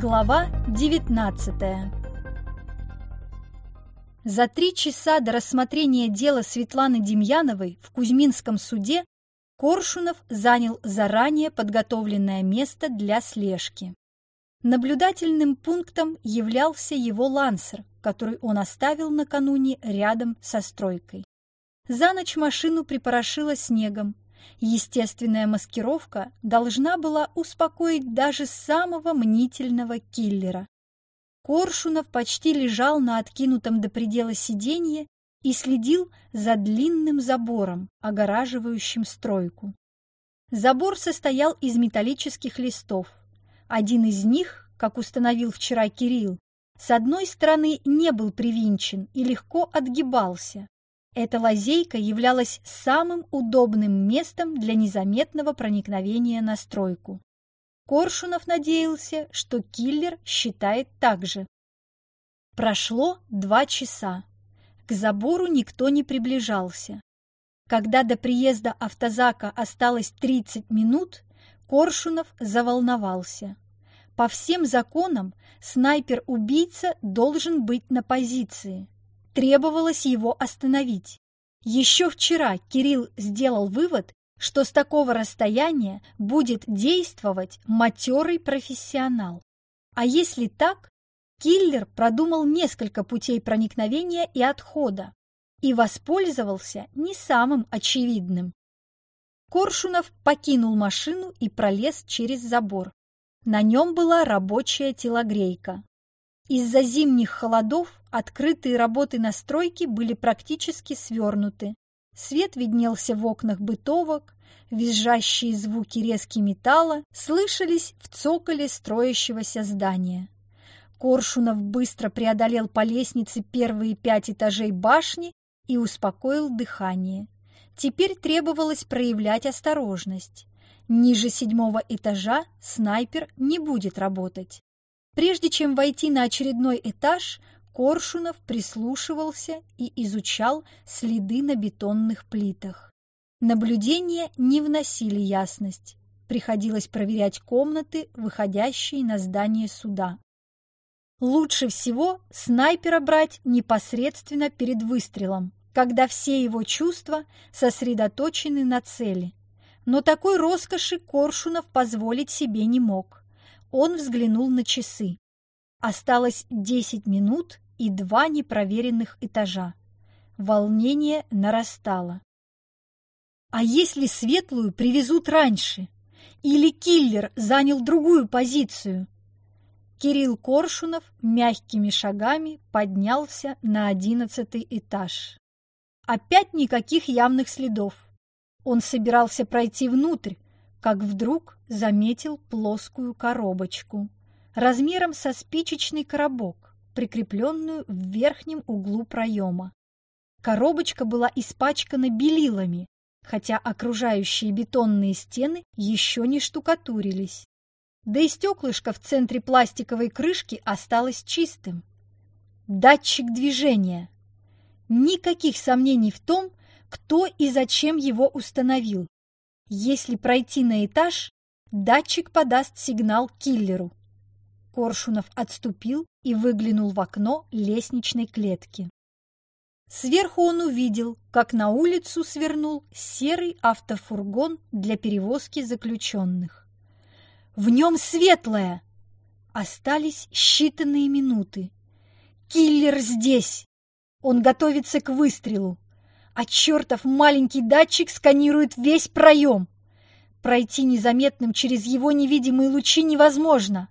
Глава 19 За три часа до рассмотрения дела Светланы Демьяновой в Кузьминском суде Коршунов занял заранее подготовленное место для слежки. Наблюдательным пунктом являлся его лансер, который он оставил накануне рядом со стройкой. За ночь машину припорошило снегом, Естественная маскировка должна была успокоить даже самого мнительного киллера. Коршунов почти лежал на откинутом до предела сиденье и следил за длинным забором, огораживающим стройку. Забор состоял из металлических листов. Один из них, как установил вчера Кирилл, с одной стороны не был привинчен и легко отгибался, эта лазейка являлась самым удобным местом для незаметного проникновения на стройку. Коршунов надеялся, что киллер считает так же. Прошло два часа. К забору никто не приближался. Когда до приезда автозака осталось 30 минут, Коршунов заволновался. По всем законам снайпер-убийца должен быть на позиции требовалось его остановить. Еще вчера Кирилл сделал вывод, что с такого расстояния будет действовать матерый профессионал. А если так, киллер продумал несколько путей проникновения и отхода и воспользовался не самым очевидным. Коршунов покинул машину и пролез через забор. На нем была рабочая телогрейка. Из-за зимних холодов открытые работы на стройке были практически свернуты. Свет виднелся в окнах бытовок, визжащие звуки резки металла слышались в цоколе строящегося здания. Коршунов быстро преодолел по лестнице первые пять этажей башни и успокоил дыхание. Теперь требовалось проявлять осторожность. Ниже седьмого этажа снайпер не будет работать. Прежде чем войти на очередной этаж, Коршунов прислушивался и изучал следы на бетонных плитах. Наблюдения не вносили ясность. Приходилось проверять комнаты, выходящие на здание суда. Лучше всего снайпера брать непосредственно перед выстрелом, когда все его чувства сосредоточены на цели. Но такой роскоши Коршунов позволить себе не мог. Он взглянул на часы. Осталось десять минут и два непроверенных этажа. Волнение нарастало. А если светлую привезут раньше? Или киллер занял другую позицию? Кирилл Коршунов мягкими шагами поднялся на одиннадцатый этаж. Опять никаких явных следов. Он собирался пройти внутрь, как вдруг заметил плоскую коробочку размером со спичечный коробок, прикрепленную в верхнем углу проема. Коробочка была испачкана белилами, хотя окружающие бетонные стены еще не штукатурились. Да и стеклышко в центре пластиковой крышки осталось чистым. Датчик движения. Никаких сомнений в том, кто и зачем его установил. Если пройти на этаж, датчик подаст сигнал киллеру. Коршунов отступил и выглянул в окно лестничной клетки. Сверху он увидел, как на улицу свернул серый автофургон для перевозки заключенных. В нем светлое! Остались считанные минуты. Киллер здесь! Он готовится к выстрелу а чертов маленький датчик сканирует весь проем. Пройти незаметным через его невидимые лучи невозможно.